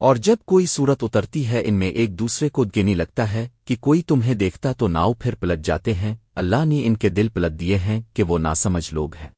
اور جب کوئی صورت اترتی ہے ان میں ایک دوسرے کو گنی لگتا ہے کہ کوئی تمہیں دیکھتا تو ناؤ پھر پلٹ جاتے ہیں، اللہ نے ان کے دل پلٹ دیے ہیں کہ وہ ناسمجھ لوگ ہیں۔